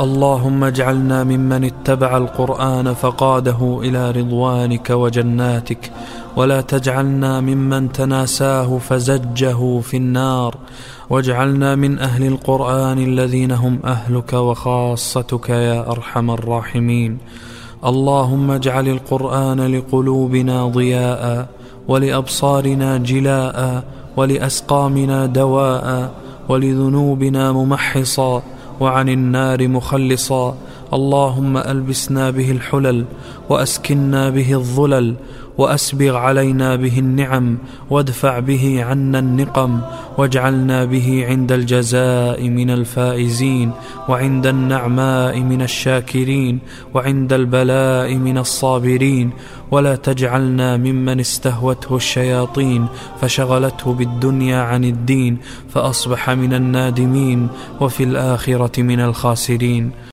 اللهم اجعلنا ممن اتبع القرآن فقاده إلى رضوانك وجناتك ولا تجعلنا ممن تناساه فزجه في النار واجعلنا من أهل القرآن الذين هم أهلك وخاصتك يا أرحم الراحمين. اللهم اجعل القرآن لقلوبنا ضياء ولأبصارنا جلاء ولأسقامنا دواء ولذنوبنا ممحصا. وعن النار مخلصا اللهم ألبسنا به الحلل وأسكنا به الظلل وأسبغ علينا به النعم وادفع به عنا النقم واجعلنا به عند الجزاء من الفائزين وعند النعماء من الشاكرين وعند البلاء من الصابرين ولا تجعلنا ممن استهوته الشياطين فشغلته بالدنيا عن الدين فأصبح من النادمين وفي الآخرة من الخاسرين